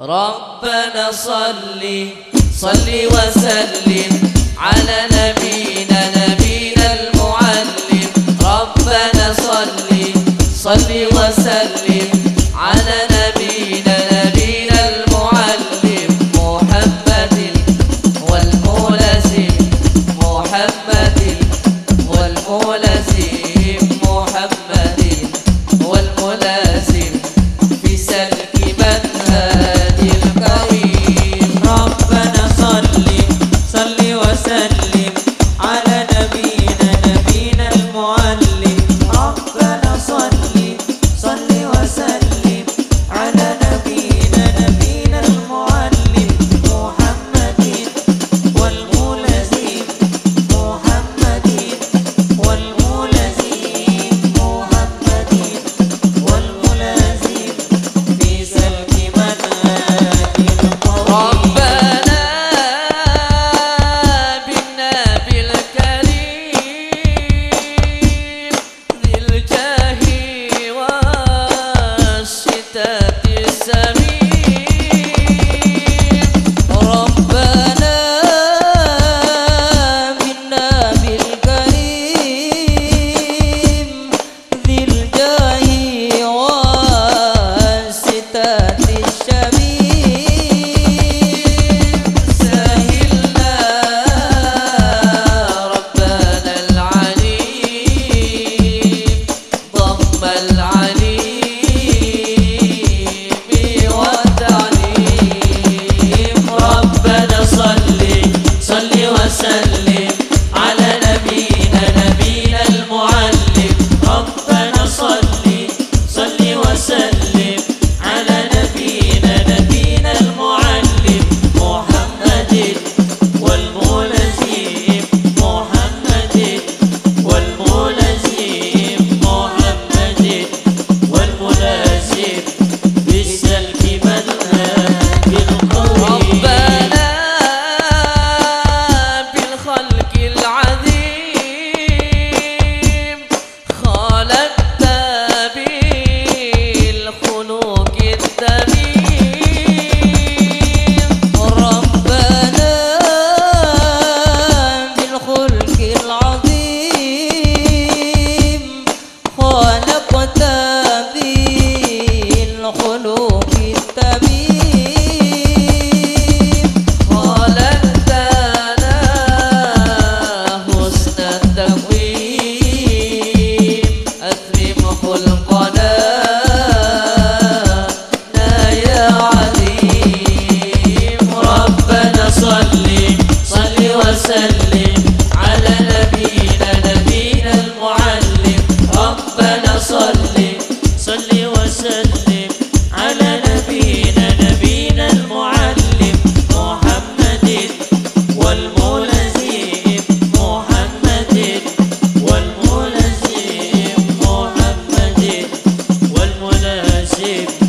ربنا صلي صلي وسلم على نبينا السميع المخلوق التبيب خلقتنا حسن التقويم. أسلم خلقنا يا عليم. ربنا صل صل وسلم. тебе